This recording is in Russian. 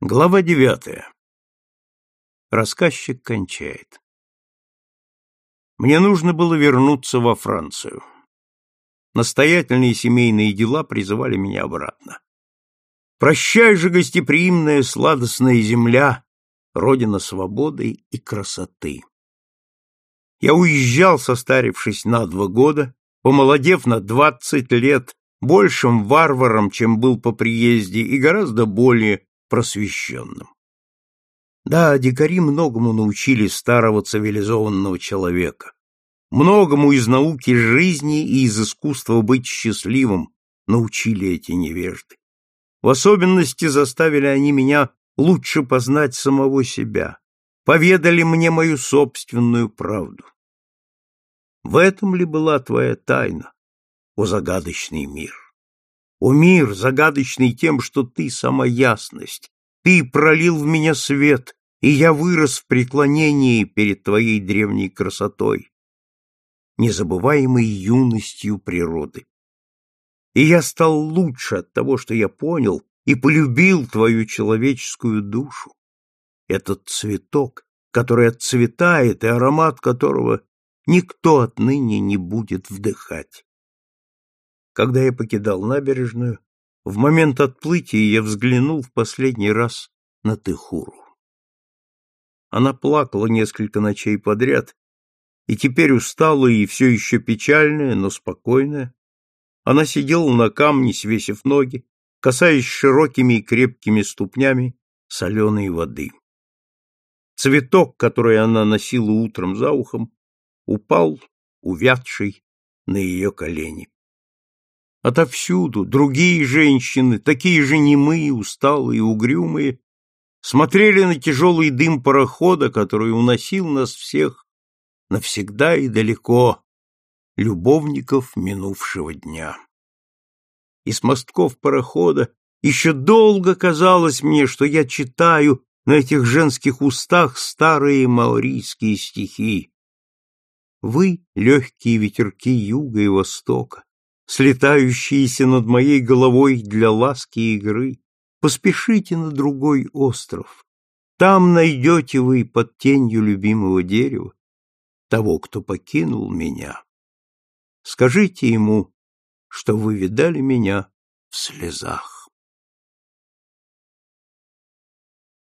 Глава девятая. Рассказчик кончает. Мне нужно было вернуться во Францию. Настоятельные семейные дела призывали меня обратно. Прощай же, гостеприимная сладостная земля, родина свободы и красоты. Я уезжал, состарившись на два года, помолодев на двадцать лет, большим варваром, чем был по приезде, и гораздо более просвещенным. Да, дикари многому научили старого цивилизованного человека. Многому из науки жизни и из искусства быть счастливым научили эти невежды. В особенности заставили они меня лучше познать самого себя, поведали мне мою собственную правду. В этом ли была твоя тайна, о загадочный мир? О мир, загадочный тем, что ты сама ясность, ты пролил в меня свет, и я вырос в преклонении перед твоей древней красотой, незабываемой юностью природы. И я стал лучше от того, что я понял и полюбил твою человеческую душу. Этот цветок, который отцветает и аромат которого никто отныне не будет вдыхать. Когда я покидал набережную, в момент отплытия я взглянул в последний раз на Тыхуру. Она плакала несколько ночей подряд, и теперь усталая и все еще печальная, но спокойная, она сидела на камне, свесив ноги, касаясь широкими и крепкими ступнями соленой воды. Цветок, который она носила утром за ухом, упал, увядший, на ее колени. Отовсюду другие женщины, такие же немые, усталые, угрюмые, смотрели на тяжелый дым парохода, который уносил нас всех навсегда и далеко, любовников минувшего дня. Из мостков парохода еще долго казалось мне, что я читаю на этих женских устах старые маорийские стихи. Вы — легкие ветерки юга и востока, слетающиеся над моей головой для ласки и игры, поспешите на другой остров. Там найдете вы под тенью любимого дерева того, кто покинул меня. Скажите ему, что вы видали меня в слезах.